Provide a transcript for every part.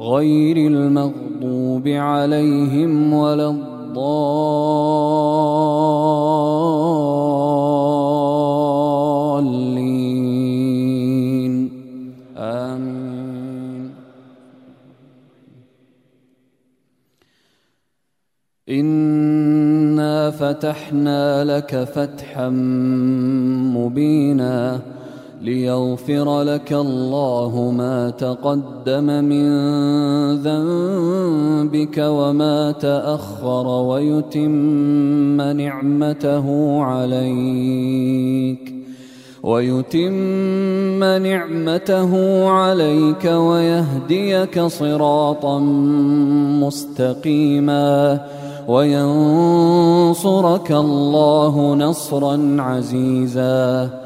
غير المغضوب عليهم ولا الضالين. آمين. إنا فتحنا لك فتحا مبينا ليغفر لك الله ما تقدم من ذنبك وما تأخر ويتم نعمته عليك. ويتم نعمته عليك ويهديك صراطا مستقيما. وينصرك الله نصرا عزيزا.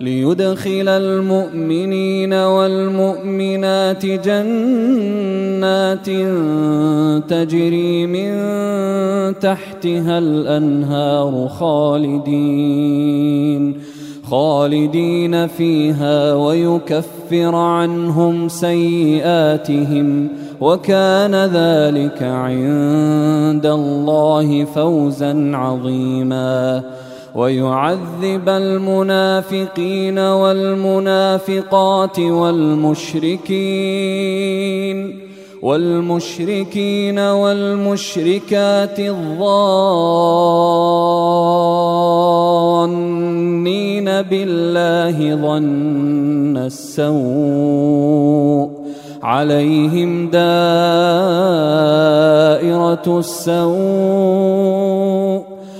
ليدخل المؤمنين والمؤمنات جنات تجري من تحتها الأنهار خالدين خالدين فيها ويكفر عنهم سيئاتهم وكان ذلك عند الله فوزا عظيما. ويعذب المنافقين والمنافقات والمشركين والمشركين والمشركات الظانين بالله ظن السوء عليهم دائرة السوء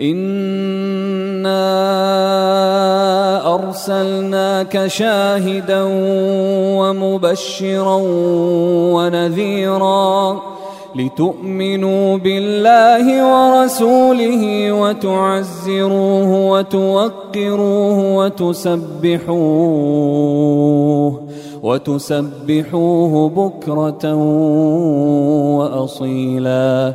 انا ارسلناك شاهدا ومبشرا ونذيرا لتؤمنوا بالله ورسوله وتعزروه وتوقروه وتسبحوه وتسبحوه بكره واصيلا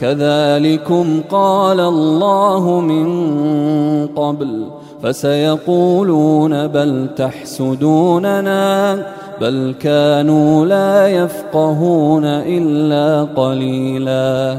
كذلكم قال الله من قبل فسيقولون بل تحسدوننا بل كانوا لا يفقهون الا قليلا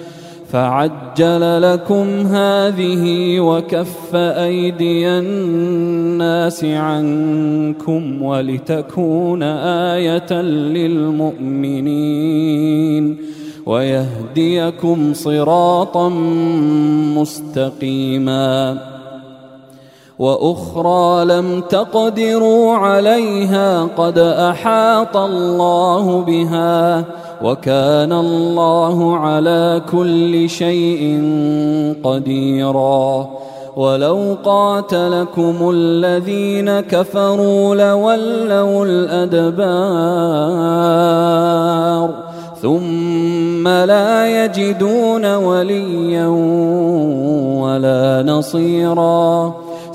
فعجل لكم هذه وكف أيدي الناس عنكم ولتكون آية للمؤمنين ويهديكم صراطا مستقيما وأخرى لم تقدروا عليها قد أحاط الله بها وكان الله على كل شيء قديرا. ولو قاتلكم الذين كفروا لولوا الأدبار. ثم لا يجدون وليا ولا نصيرا.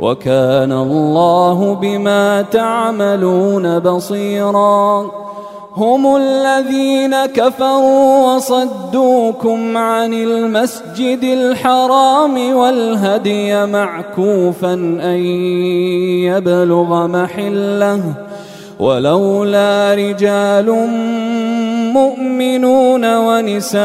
وكان الله بما تعملون بصيرا. هم الذين كفروا وصدوكم عن المسجد الحرام والهدي معكوفا أن يبلغ محله. ولولا رجال مؤمنون ونساء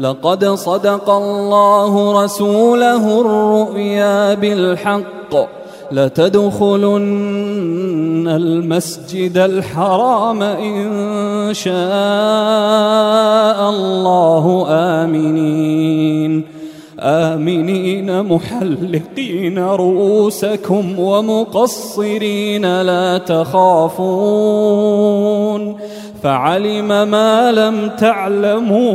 لقد صدق الله رسوله الرؤيا بالحق. لتدخلن المسجد الحرام إن شاء الله. آمنين. آمنين محلقين رؤوسكم ومقصرين لا تخافون. فعلم ما لم تعلموا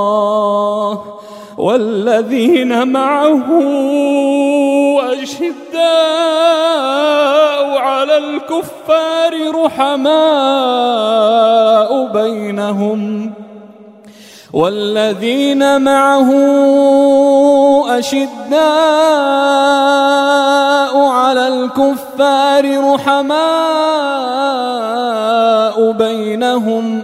والذين معه أشداء على الكفار رحماء بينهم والذين معه أشداء على الكفار رحماء بينهم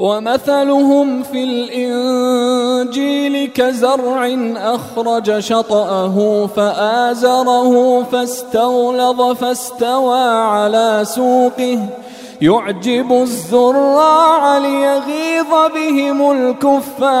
ومثلهم في الإنجيل كزرع أخرج شطأه فآزره فاستغلظ فاستوى على سوقه. يعجب الزراع ليغيظ بهم الكفار.